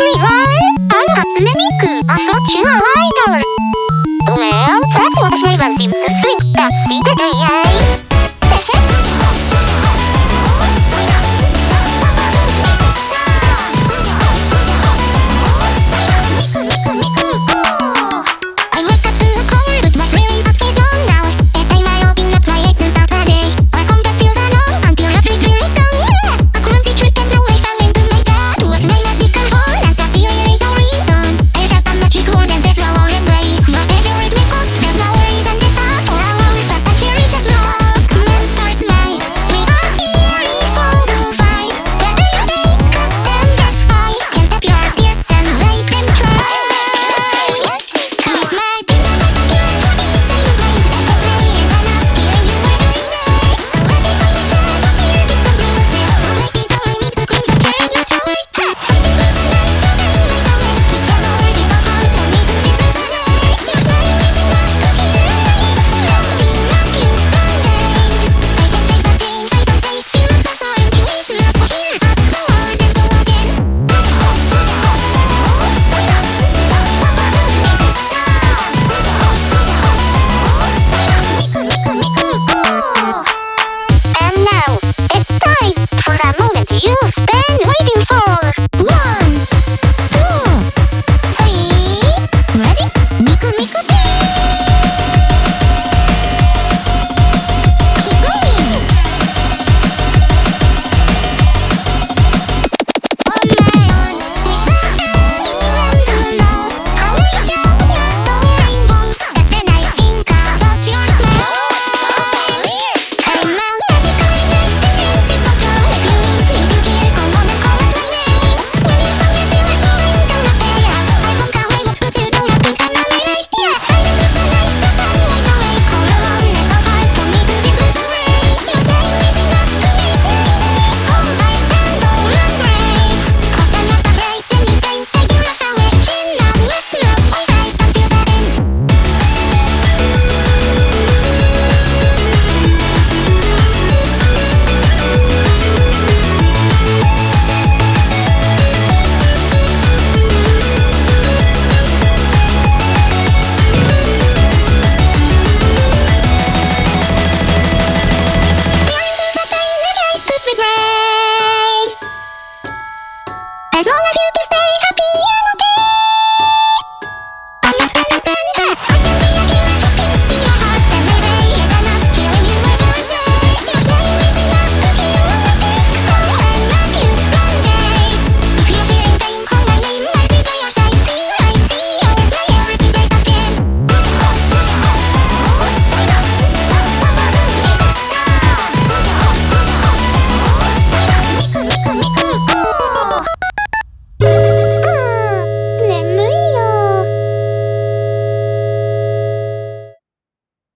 everyone! I'm Hatsune a cultural idol! Well, that's what everyone seems to think, that's secretly, eh? waiting for? 画像が集結